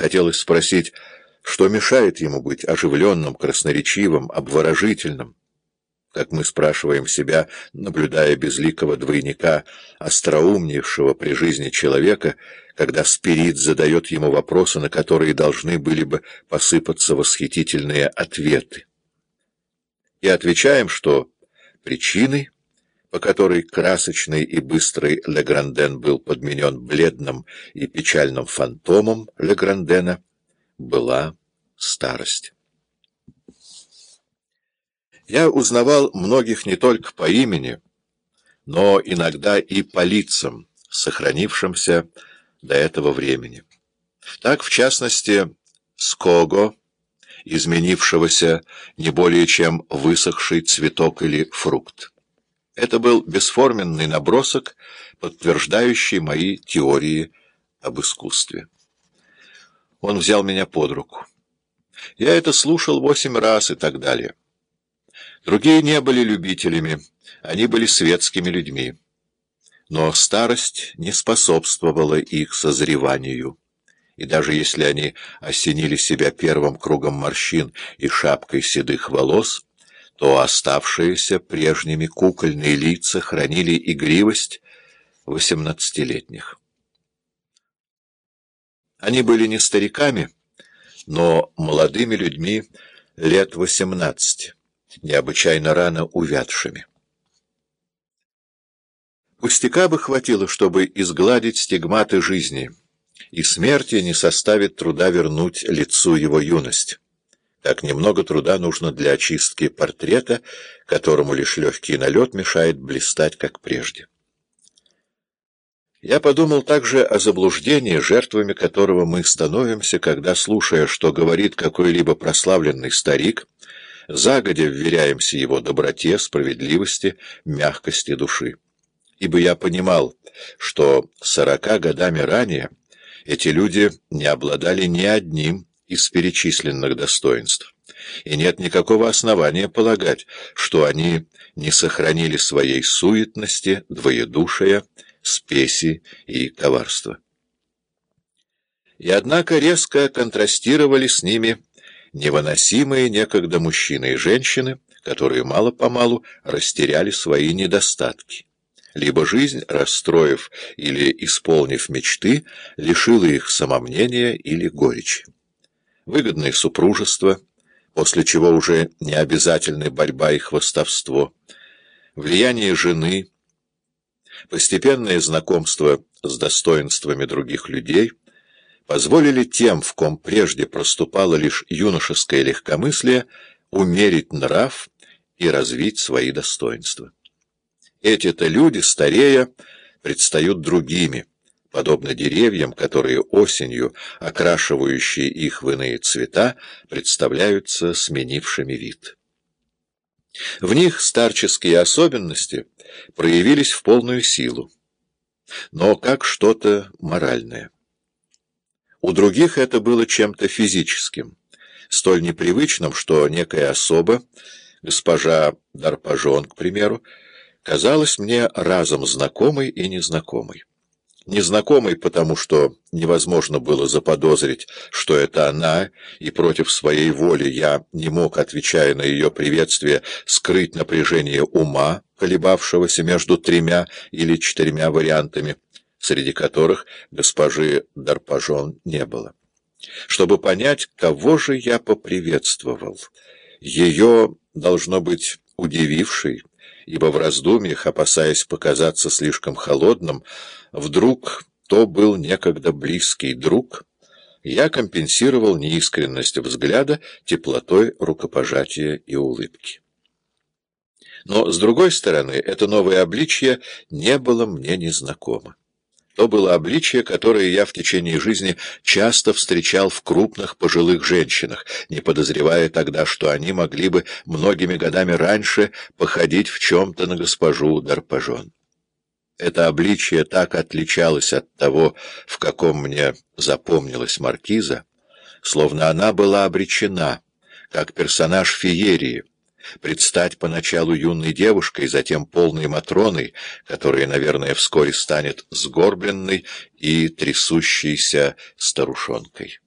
Хотелось спросить, что мешает ему быть оживленным, красноречивым, обворожительным? Как мы спрашиваем себя, наблюдая безликого двойника, остроумнейшего при жизни человека, когда спирит задает ему вопросы, на которые должны были бы посыпаться восхитительные ответы. И отвечаем, что причиной, по которой красочный и быстрый Легранден был подменен бледным и печальным фантомом Леграндена, была старость. Я узнавал многих не только по имени, но иногда и по лицам, сохранившимся до этого времени. Так, в частности, Ского, изменившегося не более чем высохший цветок или фрукт. Это был бесформенный набросок, подтверждающий мои теории об искусстве. Он взял меня под руку. Я это слушал восемь раз и так далее. Другие не были любителями, они были светскими людьми. Но старость не способствовала их созреванию. И даже если они осенили себя первым кругом морщин и шапкой седых волос, то оставшиеся прежними кукольные лица хранили игривость восемнадцатилетних. Они были не стариками, но молодыми людьми лет восемнадцати необычайно рано увядшими. Пустяка бы хватило, чтобы изгладить стигматы жизни, и смерти не составит труда вернуть лицу его юность. Так немного труда нужно для очистки портрета, которому лишь легкий налет мешает блистать, как прежде. Я подумал также о заблуждении, жертвами которого мы становимся, когда, слушая, что говорит какой-либо прославленный старик, загодя вверяемся его доброте, справедливости, мягкости души. Ибо я понимал, что сорока годами ранее эти люди не обладали ни одним из перечисленных достоинств, и нет никакого основания полагать, что они не сохранили своей суетности, двоедушия, спеси и коварства. И однако резко контрастировали с ними невыносимые некогда мужчины и женщины, которые мало-помалу растеряли свои недостатки. Либо жизнь, расстроив или исполнив мечты, лишила их самомнения или горечи. Выгодное супружество, после чего уже не обязательны борьба и хвостовство, влияние жены, постепенное знакомство с достоинствами других людей — позволили тем, в ком прежде проступало лишь юношеское легкомыслие, умерить нрав и развить свои достоинства. Эти-то люди, старея, предстают другими, подобно деревьям, которые осенью, окрашивающие их в иные цвета, представляются сменившими вид. В них старческие особенности проявились в полную силу, но как что-то моральное. У других это было чем-то физическим, столь непривычным, что некая особа, госпожа Дарпажон, к примеру, казалась мне разом знакомой и незнакомой. Незнакомой, потому что невозможно было заподозрить, что это она, и против своей воли я не мог, отвечая на ее приветствие, скрыть напряжение ума, колебавшегося между тремя или четырьмя вариантами среди которых госпожи Дарпажон не было. Чтобы понять, кого же я поприветствовал, ее, должно быть, удививший, ибо в раздумьях, опасаясь показаться слишком холодным, вдруг то был некогда близкий друг, я компенсировал неискренность взгляда теплотой рукопожатия и улыбки. Но, с другой стороны, это новое обличье не было мне незнакомо. То было обличие, которое я в течение жизни часто встречал в крупных пожилых женщинах, не подозревая тогда, что они могли бы многими годами раньше походить в чем-то на госпожу Дарпажон. Это обличие так отличалось от того, в каком мне запомнилась маркиза, словно она была обречена, как персонаж феерии, предстать поначалу юной девушкой, затем полной Матроной, которая, наверное, вскоре станет сгорбленной и трясущейся старушонкой.